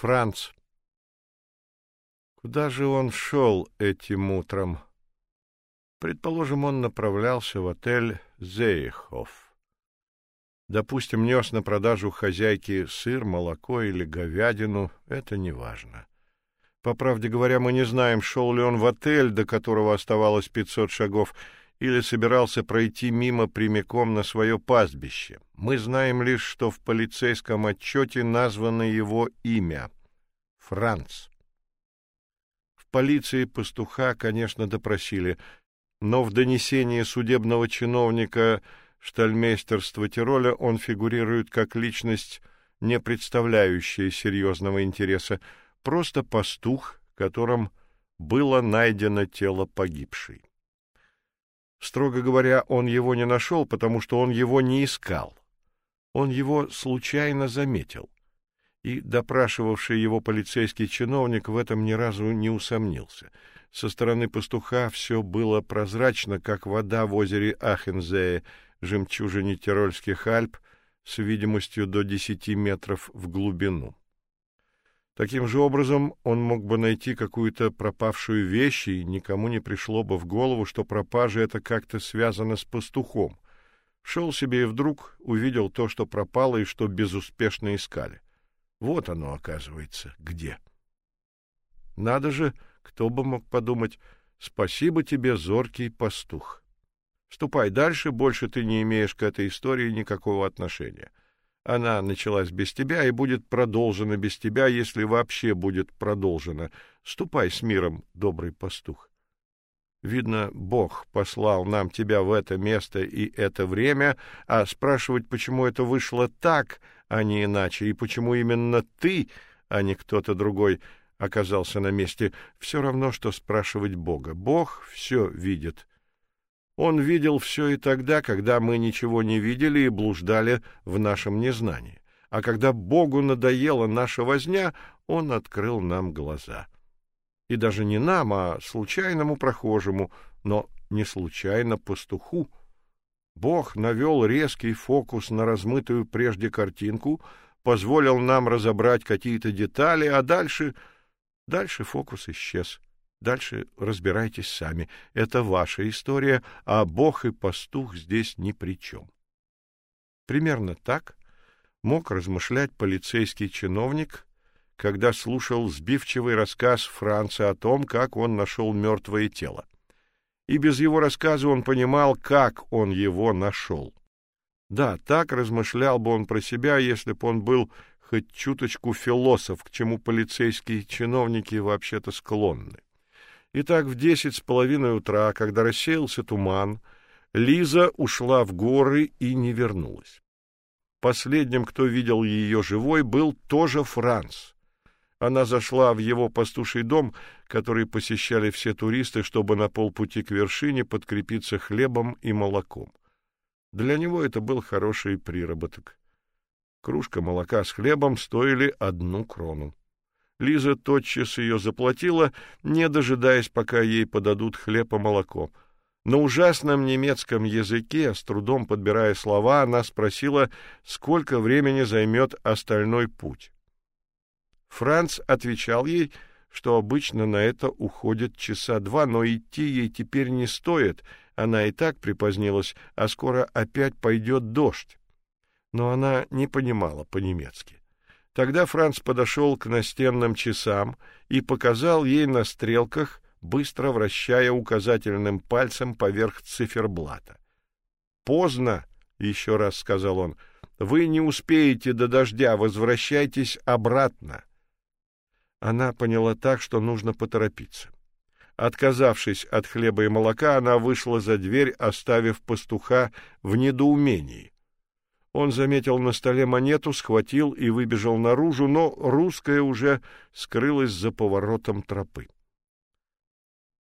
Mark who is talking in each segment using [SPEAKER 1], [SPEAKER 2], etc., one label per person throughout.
[SPEAKER 1] Франц. Куда же он шел этим утром? Предположим, он направлялся в отель Зейхоф. Допустим, нес на продажу хозяйке сыр, молоко или говядину, это не важно. По правде говоря, мы не знаем, шел ли он в отель, до которого оставалось 500 шагов, или собирался пройти мимо прямиком на свое пастбище. Мы знаем лишь, что в полицейском отчете названо его имя — Франц. В полиции пастуха, конечно, допросили, но в донесении судебного чиновника штальмейстерства Тироля он фигурирует как личность, не представляющая серьезного интереса, просто пастух, которым было найдено тело погибшей. Строго говоря, он его не нашел, потому что он его не искал. Он его случайно заметил. И допрашивавший его полицейский чиновник в этом ни разу не усомнился. Со стороны пастуха все было прозрачно, как вода в озере Ахензее, жемчужине Тирольских Альп, с видимостью до десяти метров в глубину. Таким же образом он мог бы найти какую-то пропавшую вещь, и никому не пришло бы в голову, что пропажа это как-то связано с пастухом. Шел себе и вдруг увидел то, что пропало и что безуспешно искали. Вот оно, оказывается, где. Надо же, кто бы мог подумать, спасибо тебе, зоркий пастух. Ступай дальше, больше ты не имеешь к этой истории никакого отношения. Она началась без тебя и будет продолжена без тебя, если вообще будет продолжена. Ступай с миром, добрый пастух. Видно, Бог послал нам тебя в это место и это время, а спрашивать, почему это вышло так, а не иначе, и почему именно ты, а не кто-то другой, оказался на месте, все равно, что спрашивать Бога. Бог все видит. Он видел все и тогда, когда мы ничего не видели и блуждали в нашем незнании. А когда Богу надоела наша возня, он открыл нам глаза. И даже не нам, а случайному прохожему, но не случайно пастуху. Бог навел резкий фокус на размытую прежде картинку, позволил нам разобрать какие-то детали, а дальше дальше фокус исчез. Дальше разбирайтесь сами. Это ваша история, а Бог и пастух здесь ни при чем. Примерно так мог размышлять полицейский чиновник, когда слушал сбивчивый рассказ Франца о том, как он нашел мертвое тело. И без его рассказа он понимал, как он его нашел. Да, так размышлял бы он про себя, если бы он был хоть чуточку философ, к чему полицейские чиновники вообще-то склонны. Итак, в десять с половиной утра, когда рассеялся туман, Лиза ушла в горы и не вернулась. Последним, кто видел ее живой, был тоже Франц. Она зашла в его пастуший дом, который посещали все туристы, чтобы на полпути к вершине подкрепиться хлебом и молоком. Для него это был хороший приработок. Кружка молока с хлебом стоили одну крону. Лиза тотчас ее заплатила, не дожидаясь, пока ей подадут хлеб и молоко. На ужасном немецком языке, с трудом подбирая слова, она спросила, сколько времени займет остальной путь. Франц отвечал ей, что обычно на это уходит часа два, но идти ей теперь не стоит, она и так припозднилась, а скоро опять пойдет дождь. Но она не понимала по-немецки. Тогда Франц подошел к настенным часам и показал ей на стрелках, быстро вращая указательным пальцем поверх циферблата. «Поздно», — еще раз сказал он, — «вы не успеете до дождя, возвращайтесь обратно». Она поняла так, что нужно поторопиться. Отказавшись от хлеба и молока, она вышла за дверь, оставив пастуха в недоумении. Он заметил на столе монету, схватил и выбежал наружу, но русская уже скрылась за поворотом тропы.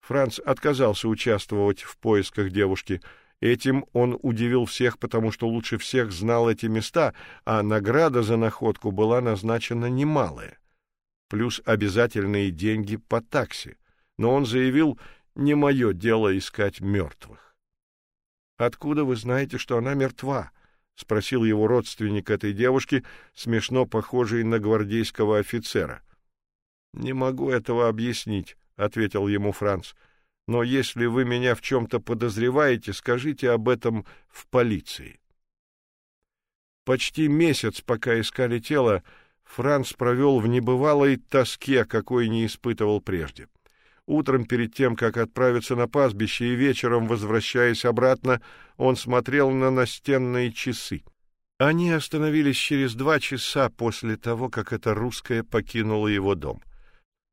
[SPEAKER 1] Франц отказался участвовать в поисках девушки. Этим он удивил всех, потому что лучше всех знал эти места, а награда за находку была назначена немалая. Плюс обязательные деньги по такси. Но он заявил, не мое дело искать мертвых. «Откуда вы знаете, что она мертва?» Спросил его родственник этой девушки, смешно похожий на гвардейского офицера. Не могу этого объяснить, ответил ему Франц. Но если вы меня в чем то подозреваете, скажите об этом в полиции. Почти месяц, пока искали тело, Франц провел в небывалой тоске, какой не испытывал прежде. Утром перед тем, как отправиться на пастбище и вечером, возвращаясь обратно, он смотрел на настенные часы. Они остановились через два часа после того, как эта русская покинула его дом.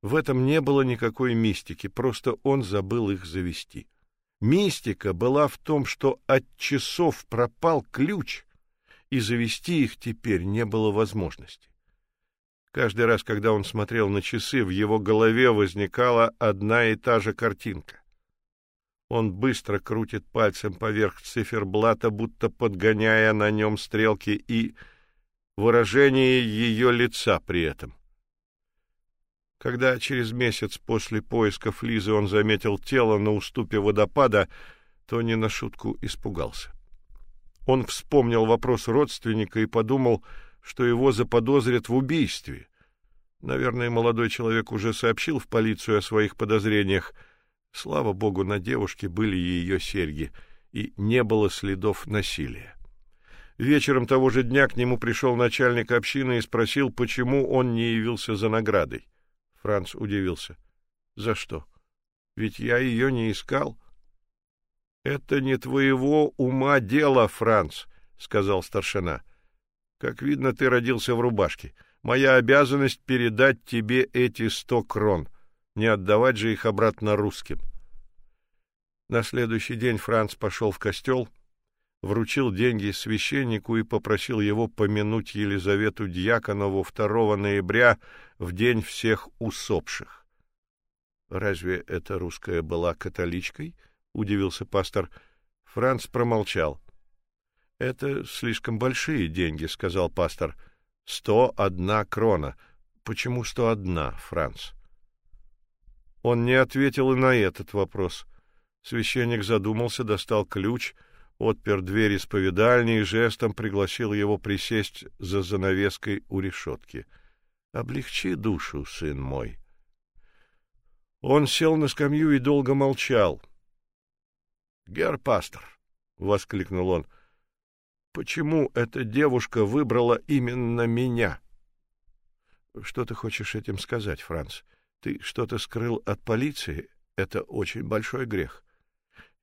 [SPEAKER 1] В этом не было никакой мистики, просто он забыл их завести. Мистика была в том, что от часов пропал ключ, и завести их теперь не было возможности. Каждый раз, когда он смотрел на часы, в его голове возникала одна и та же картинка. Он быстро крутит пальцем поверх циферблата, будто подгоняя на нем стрелки и выражение ее лица при этом. Когда через месяц после поисков Лизы он заметил тело на уступе водопада, то не на шутку испугался. Он вспомнил вопрос родственника и подумал, что его заподозрят в убийстве. Наверное, молодой человек уже сообщил в полицию о своих подозрениях. Слава богу, на девушке были ее серьги, и не было следов насилия. Вечером того же дня к нему пришел начальник общины и спросил, почему он не явился за наградой. Франц удивился. За что? Ведь я ее не искал. Это не твоего ума дело, Франц, сказал старшина. Как видно, ты родился в рубашке. Моя обязанность передать тебе эти сто крон, не отдавать же их обратно русским. На следующий день Франц пошел в костел, вручил деньги священнику и попросил его помянуть Елизавету Дьяконову 2 ноября в день всех усопших. Разве эта русская была католичкой? удивился пастор. Франц промолчал. Это слишком большие деньги, сказал пастор. Сто одна крона. Почему сто одна, Франц? Он не ответил и на этот вопрос. Священник задумался, достал ключ, отпер дверь исповедальни и жестом пригласил его присесть за занавеской у решетки. Облегчи душу, сын мой. Он сел на скамью и долго молчал. "Гер пастор", воскликнул он. Почему эта девушка выбрала именно меня? Что ты хочешь этим сказать, Франц? Ты что-то скрыл от полиции? Это очень большой грех.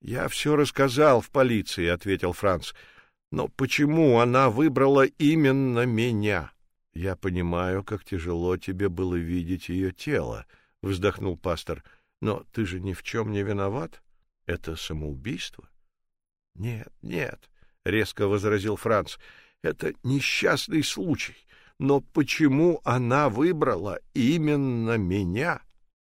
[SPEAKER 1] Я все рассказал в полиции, ответил Франц. Но почему она выбрала именно меня? Я понимаю, как тяжело тебе было видеть ее тело, вздохнул пастор. Но ты же ни в чем не виноват. Это самоубийство? Нет, нет резко возразил Франц. Это несчастный случай. Но почему она выбрала именно меня?